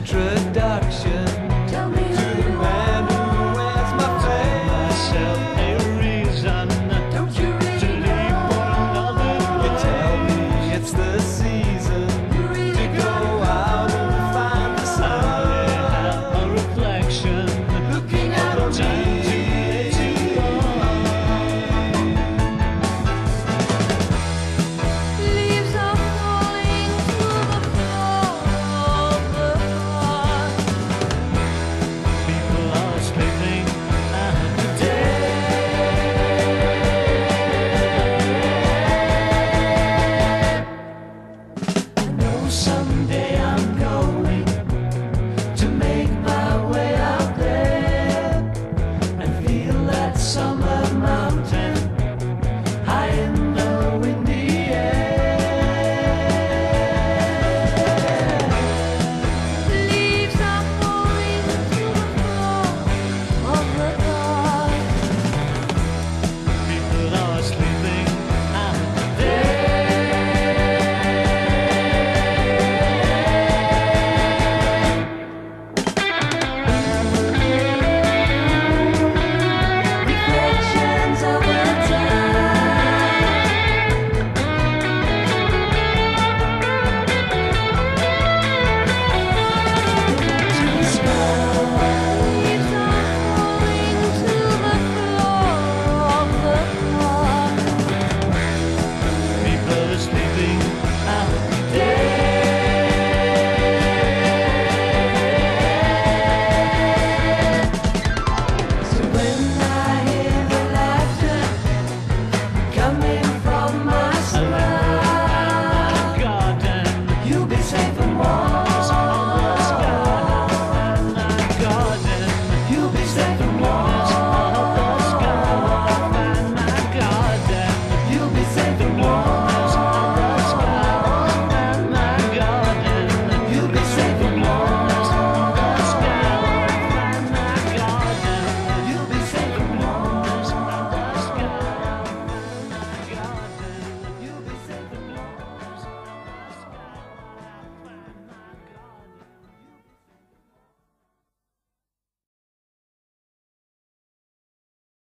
introduction. someday. tomorrow.